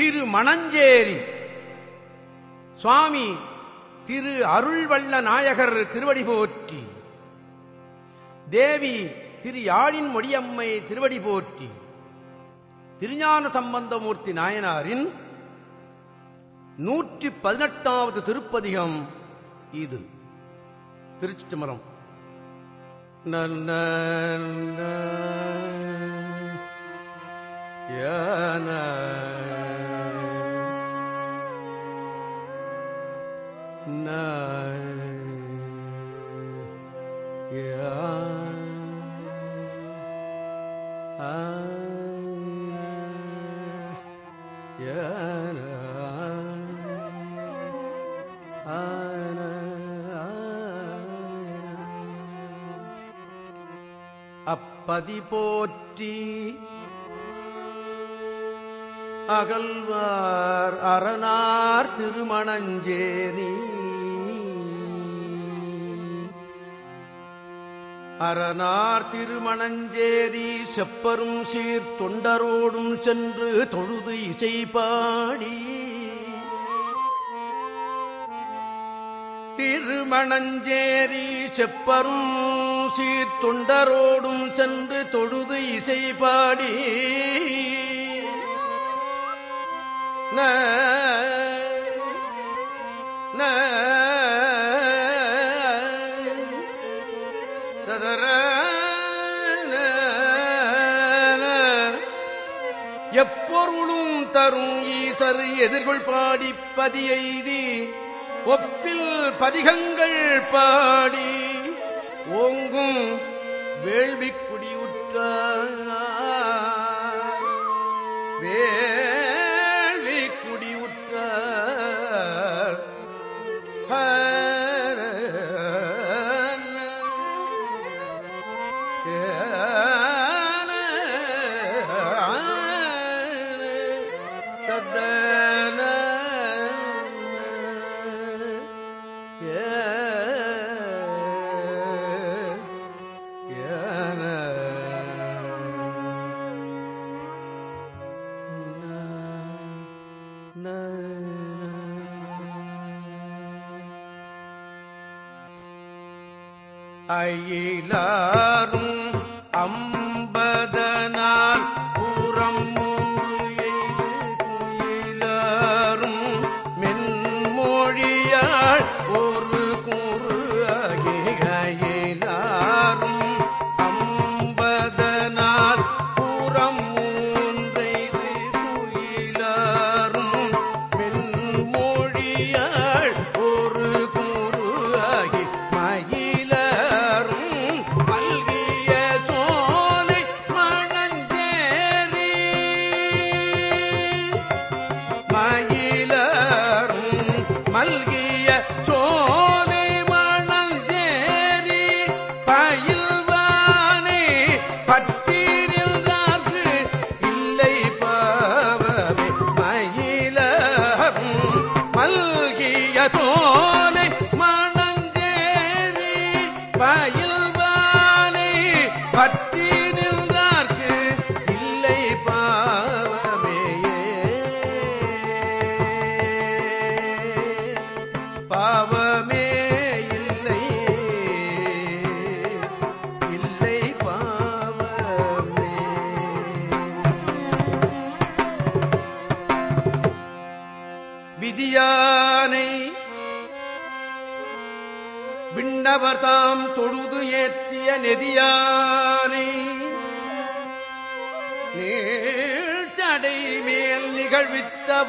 திரு மணஞ்சேரி சுவாமி திரு அருள்வல்ல நாயகர் திருவடி போற்றி. தேவி திரு யாழின் மொழியம்மை திருவடி போற்றி. திருஞான சம்பந்தமூர்த்தி நாயனாரின் நூற்றி பதினெட்டாவது திருப்பதிகம் இது. திருச்சிமரம் நன்ன யான அப்பதி போற்றி அகல்வார் அரணார் திருமணஞ்சேரி அரணார் திருமணஞ்சேரி செப்பரும் சீர் தொண்டரோடும் சென்று தொழுது இசை பாடி. திருமணஞ்சேரி செப்பரும் சீர் தொண்டரோடும் சென்று தொழுது இசை பாடி. ந தரும் ஈசர் எதிர்கொள் பாடி பதியெய்தி ஒப்பில் பதிகங்கள் பாடி. அயிலாரும்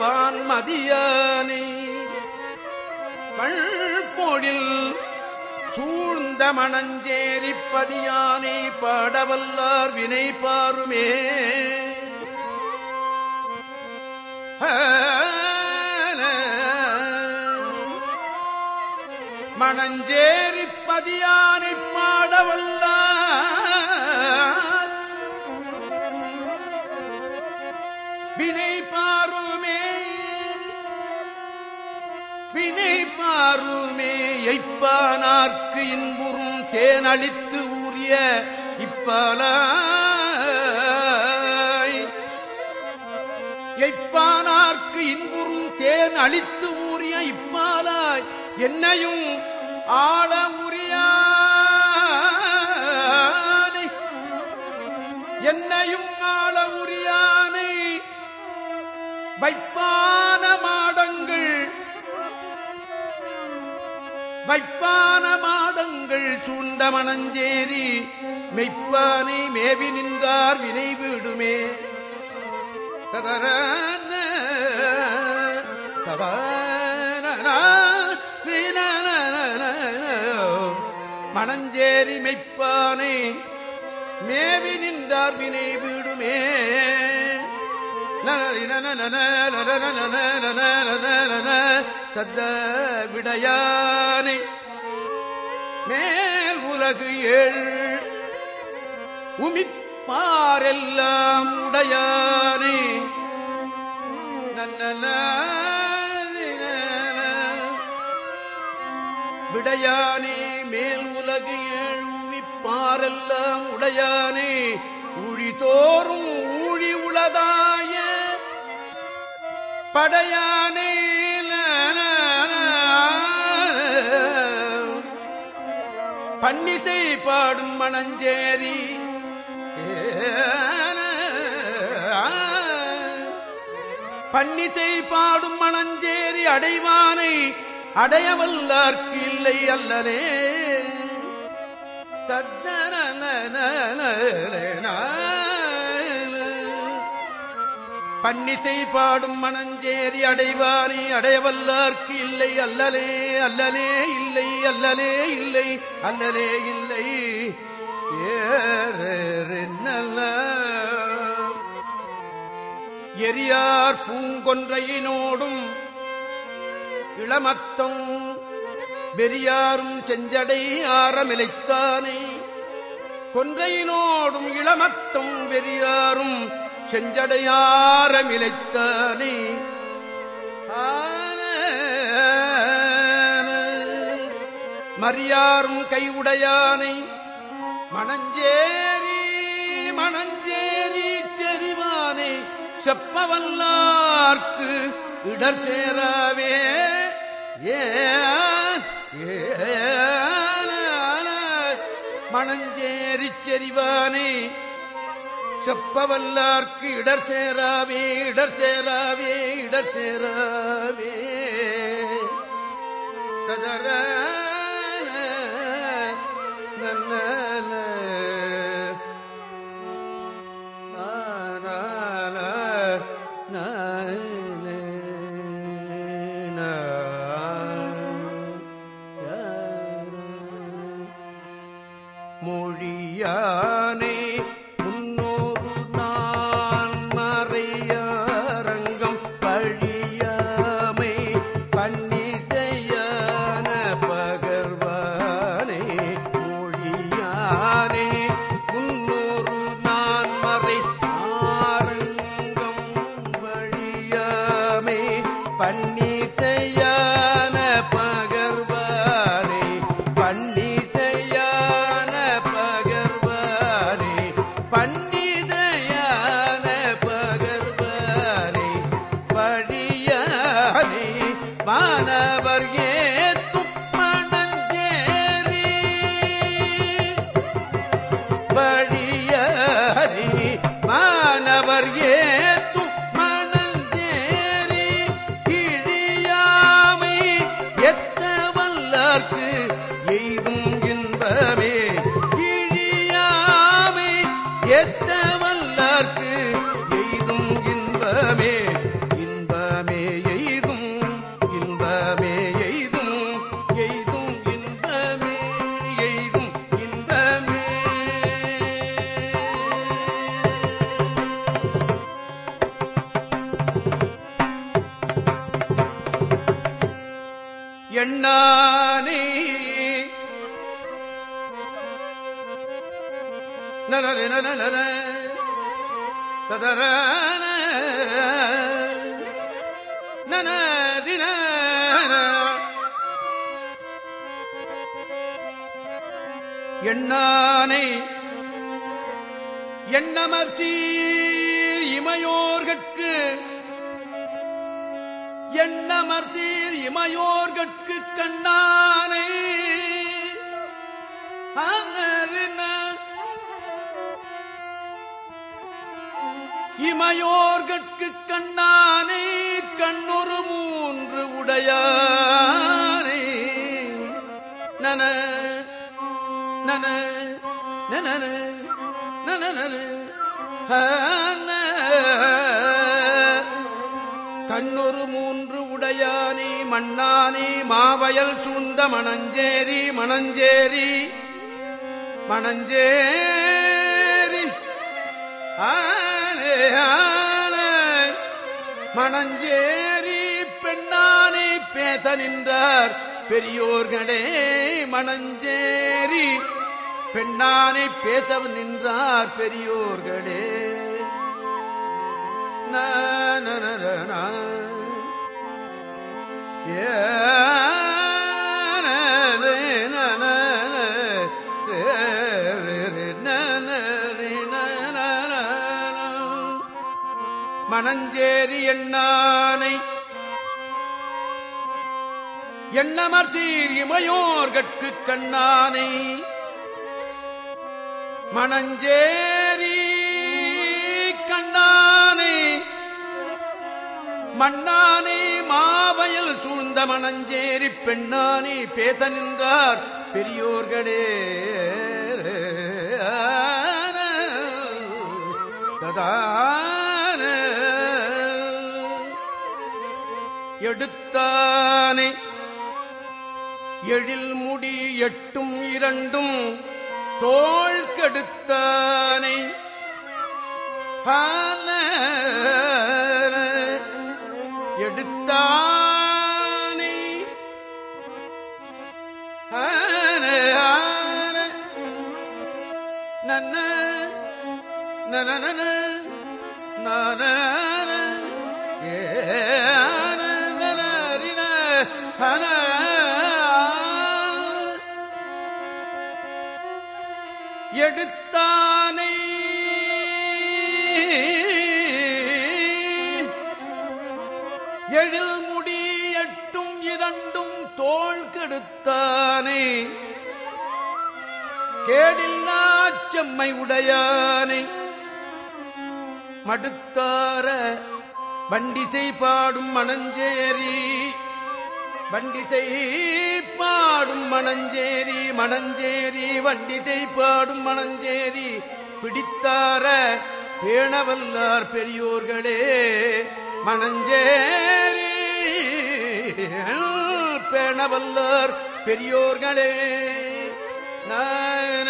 நிகழ்வித்தவான் மதியானை. கண்பொழில் சூழ்ந்த மணஞ்சேரி பதியானை பாடவல்லார் வினை பாருமே. மணஞ்சேரி வினை எய்ப்பானார்க்கு இன்புறும் தேனளித்து ஊறிய இப்பாலாய். எய்ப்பானார்க்கு இன்புறும் தேன் அழித்து ஊறிய இப்பாலாய். என்னையும் ஆள உரியானை. என்னையும் ஆள உரியானை. வைப்பான் வைப்பான மாடங்கள் சூண்ட மணஞ்சேரி மெய்ப்பானை மேவி நின்றார் வினை வீடுமே ததரன மணஞ்சேரி மெய்ப்பானை மேவி நின்றார் வினை வீடுமே தத்த விடையானை மேல் உலகு ஏழ் உமிப்பாரெல்லாம் உடையானே. நன்னன விடையானே மேல் உலகு ஏழ் உமிப்பாரெல்லாம் உடையானே. ஊழி தோறும் ஊழி உளதாய படையானே. பன்னிசை பாடும் மணஞ்சேரி. பன்னிசை பாடும் மணஞ்சேரி அடைவானை அடையவல்லார்க்கு இல்லை அல்லனே பன்னிசை பாடும் மணஞ்சேரி அடைவானை அடையவல்லார்க்கு இல்லை அல்லலே அல்லலே இல்லை அல்லலே இல்லை அல்லலே இல்லை. ஏறென்னல்ல எரியார் பூங்கொன்றையினோடும் இளமத்தம் வெறியாரும் செஞ்சடை ஆரமிலைத்தானே கொன்றையினோடும் இளமத்தம் வெறியாரும் செஞ்சடையாரமிலைத்தானே மரியாரும் கைவுடையானை மணஞ்சேரி மணஞ்சேரி செறிவானை செப்பவல்லார்க்கு இடர் சேராவே ஏ மணஞ்சேரி செறிவானே செப்பவல்லார்க்கு இடர் சேராவே இடர் சேராவே இடர் சேராவே. ததர மொழியானே. மாணவர் ஏத்தும் ததர நனரின எண்ணானை எண்ணமர் சீர் இமையோர்கட்கு. எண்ணமர்சீர் இமையோர்கட்கு கண்ணானை. அனரின இமையோர்கட்கு கண்ணானை கண்ணொரு மூன்று உடையானை. நன நன நன நன கண்ணொரு மூன்று உடையானே மண்ணானே மாவயல் சூழ்ந்த மணஞ்சேரி மணஞ்சேரி மணஞ்சேரி. ஆ மணஞ்சேரி பெண்ணானே பேச நின்றார். பெரியோர்களே மணஞ்சேரி பெண்ணானை பேச நின்றார் பெரியோர்களே. நன மணஞ்சேரி எண்ணானை. எண்ணமர் சீர் இமையோர்கட்கு கண்ணானை மணஞ்சேரி கண்ணானை. மண்ணானை மாவயல் சூழ்ந்த மணஞ்சேரி பெண்ணானை பேச நின்றார் பெரியோர்களே. ததா எடுத்தானை. எழில் முடி எட்டும் இரண்டும் தோள் கெடுத்தானை. எடுத்தானை. நன்ன நன எழில் முடியட்டும் இரண்டும் தோல் கெடுத்தானே. கேடில்லா செம்மை உடையானை. மடுத்தார வண்டிசை பாடும் மணஞ்சேரி. வண்டிசை பாடும் மணஞ்சேரி மணஞ்சேரி. வண்டிசை பாடும் மணஞ்சேரி. பிடித்தார பேணவல்லார் பெரியோர்களே மணஞ்சேரி பேணவல்லார் பெரியோர்களே. நான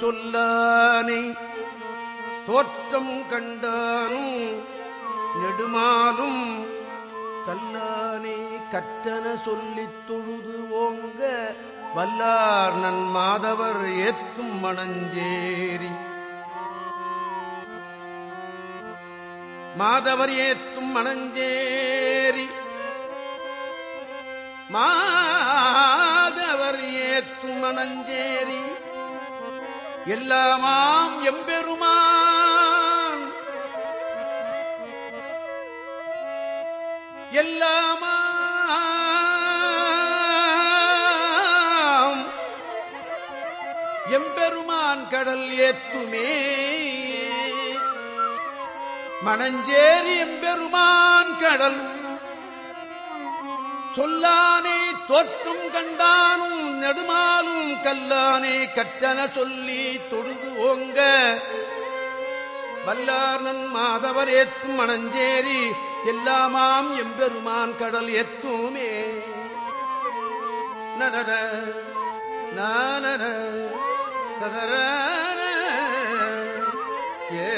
சொல்லானை தோற்றம் கண்டானும் நெடுமாலும் கற்றன சொல்லித் தொழுது ஓங்க வல்லார் நன் மாதவர் ஏத்தும் மணஞ்சேரி. மாதவர் ஏத்தும் மணஞ்சேரி. மாதவர் ஏத்தும் மணஞ்சேரி. எல்லாமாம் எம்பெருமான். எல்லா எம்பெருமான் கடல் ஏத்துமே. மணஞ்சேரி எம்பெருமான் கடல். சொல்லானே தோற்றும் கண்டானும் நெடுமாலும் கல்லானே கற்றன சொல்லி தொழுது ஓங்க. வல்லார்னன் மாதவர் ஏத்தும் மணஞ்சேரி எல்லாமாம் எம்பெருமான் கடல் எத்துமே நனர நானர ததர ஏ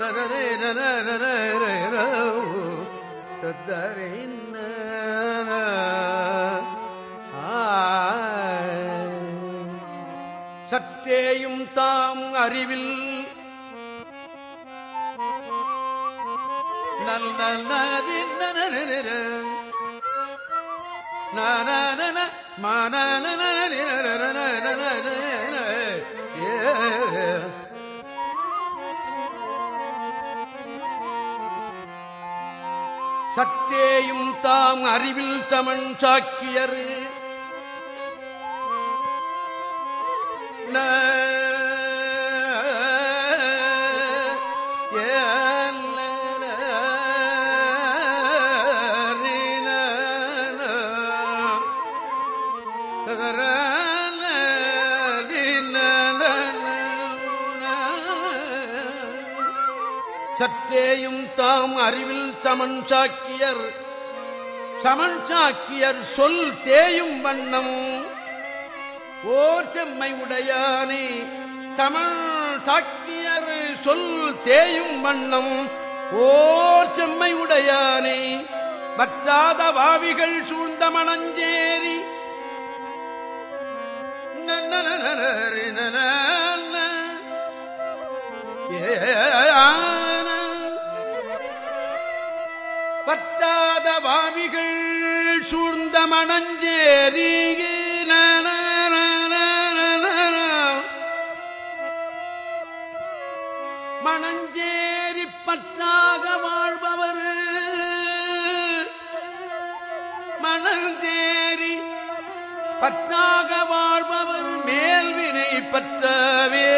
ததரே நன தத்தரே சற்றேயும் தாம் அறிவில் நல் நல் சற்றேயும் தாம் அறிவில் சமன் சாக்கியர் சற்றேயும் தாம் அறிவில் சமன் சாக்கியர். சமன் சாக்கியர் சொல் தேயும் வண்ணம். ஓர் செம்மை உடையானே. சமன் சாக்கியர் சொல் தேயும் வண்ணம். ஓர் செம்மை உடையானே. வற்றாத வாவிகள் சூழ்ந்த மணஞ்சேரி. ஏன. பற்றாத வாவிகள் சூழ்ந்த மணஞ்சேரி மணஞ்சேரி பற்றாக வாழ்பவர் மணஞ்சேரி பற்றாக வாழ்பவர் மேல்வினை பற்றவே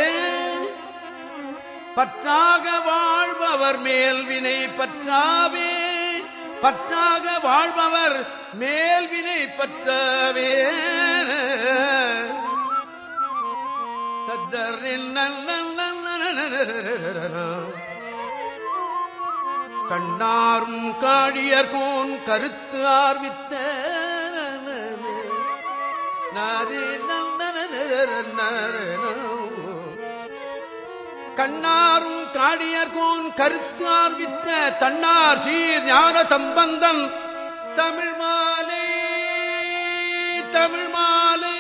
பற்றாக வாழ்பவர் மேல்வினை பற்றாவே பற்றாக வாழ்பவர் மேல்வினை பற்றவே தத்தரின் கண்ணாரும் காழியர்கோன் கருத்து ஆர்வித்த நரி நாரே கண்ணாரும் காடியர்கோன் கருத்து ஆர்வித்த தன்னார் சீர் ஞான தம்பந்தன் தமிழ் மாலை தமிழ் மாலை.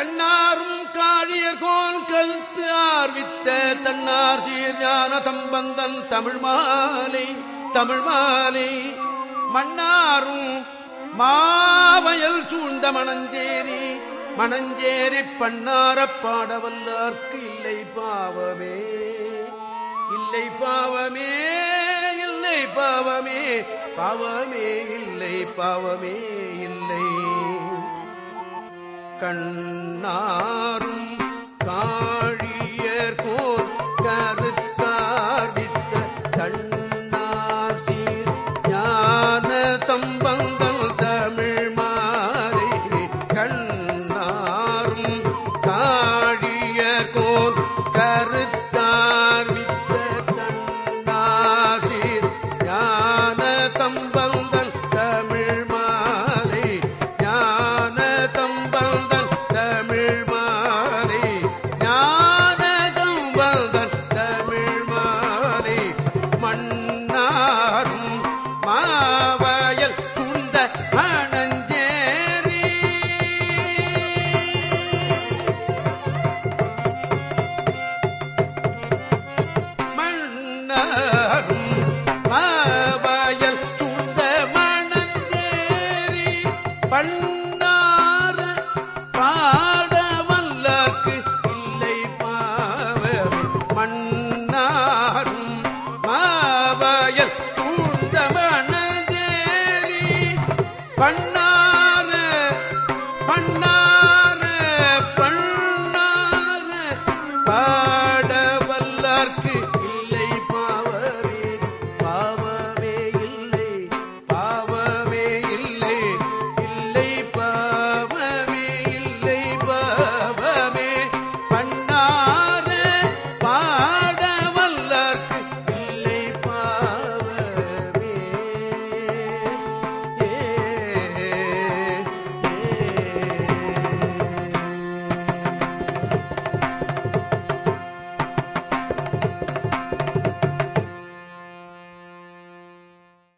கண்ணாரும் காழியர்கோன் கருத்து ஆர்வித்த தன்னார் சீர் ஞான தம்பந்தன் தமிழ் மாலை தமிழ் மாலை. மன்னாரும் மாவயல் சூழ்ந்த மணஞ்சேரி மணஞ்சேரி பண்ணாரப் பாடவல்லார்க்கு இல்லை பாவமே இல்லை பாவமே இல்லை பாவமே பாவமே இல்லை பாவமே இல்லை. கண்ணாரும்